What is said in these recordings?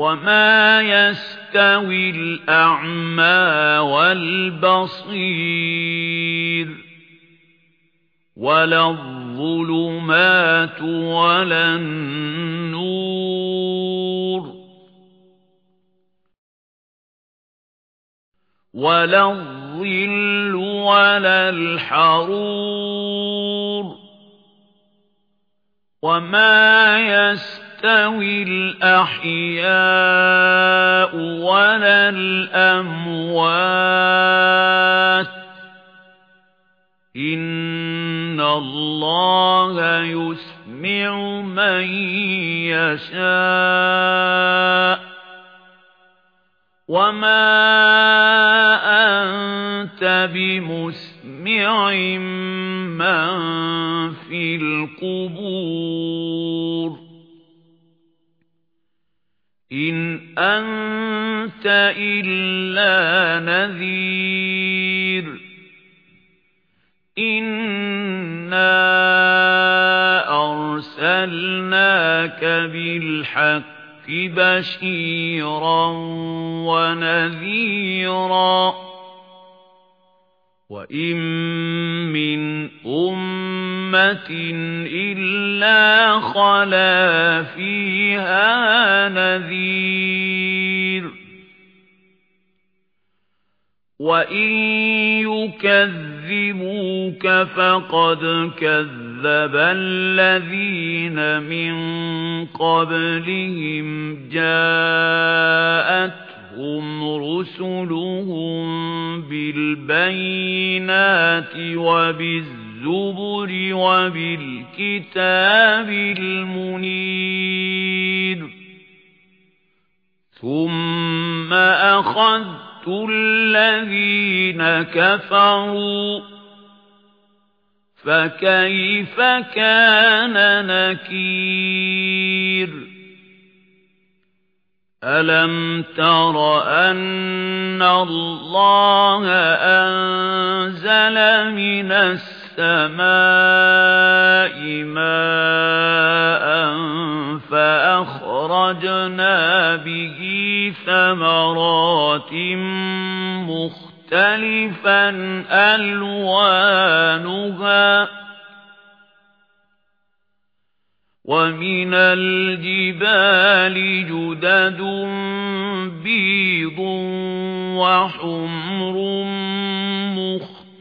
وَمَا يَسْتَوِي الْأَعْمَى وَالْبَصِيرُ وَلَا الظُّلُمَاتُ وَلَا النُّورُ وَلَا الظِّلُّ وَلَا الْحَرُورُ وَمَا يَسْتَوِي الْأَحْيَاءُ وَلَا الْأَمْوَاتُ. إِنَّ اللَّهَ يُسْمِعُ مَن يَشَاءُ. وَمَا أَنتَ بِمُسْمِعٍ مَّن فِي الْقُبُورِ. إِنْ أَنتَ إِلَّا نَذِيرٌ إِنَّا أَرْسَلْنَاكَ بِالْحَقِّ بَشِيرًا وَنَذِيرًا وَإِن مِّنْ أُمَّةٍ إِلَّا خَلَا فِيهَا نَذِيرٌ وَإِن يُكَذِّبُوكَ فَقَدْ كَذَّبَ الَّذِينَ مِن قَبْلِهِمْ جَاءَتْهُمْ رُسُلُهُم بِالْبَيِّنَاتِ وَبِالزُّبُرِ وَبِالْكِتَابِ الْمُنِيرِ. ثُمَّ أَخَذْتُ الَّذِينَ كَفَرُوا فَكَيْفَ كَانَ نَكِيرِ؟ أَلَمْ تَرَ أَنَّ اللَّهَ أَنزَلَ مِنَ السَّمَاءِ مَاءً فَأَخْرَجْنَا بِهِ ثَمَرَاتٍ مُخْتَلِفًا أَلْوَانُهَا وَمِنَ الْجِبَالِ جُدَدٌ بِيضٌ وَحُمْرٌ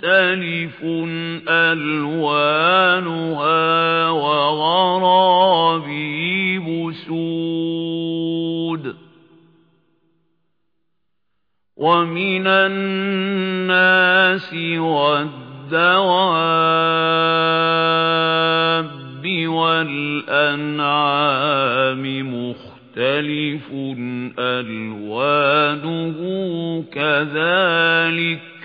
مُخْتَلِفٌ أَلْوَانُهَا وَغَرَابِيبُ سُودٌ. وَمِنَ النَّاسِ وَالدَّوَابِّ وَالْأَنْعَامِ مُخْتَلِفٌ أَلْوَانُهُ كَذَلِكَ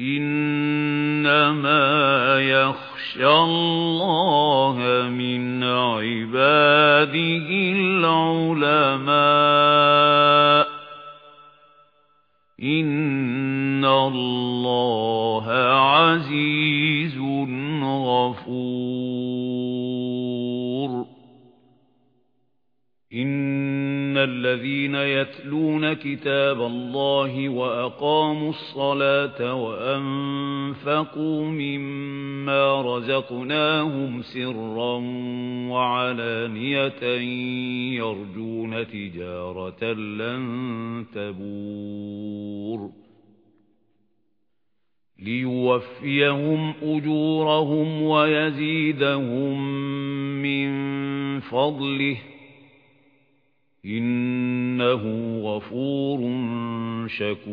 إِنَّمَا يَخْشَى اللَّهَ مِنْ عِبَادِهِ الْعُلَمَاءُ. إِنَّ اللَّهَ عَزِيزٌ غَفُورٌ. إِنَّ الَّذِينَ يَتْلُونَ كِتَابَ اللَّهِ وَأَقَامُوا الصَّلَاةَ وَأَنفَقُوا مِمَّا رَزَقْنَاهُمْ سِرًّا وَعَلَانِيَةً يَرْجُونَ تِجَارَةً لَّن تَبُورَ لِيُوَفِّيَهُمْ أُجُورَهُمْ وَيَزِيدَهُم مِّن فَضْلِهِ إِنَّهُ غَفُورٌ شَكُورٌ.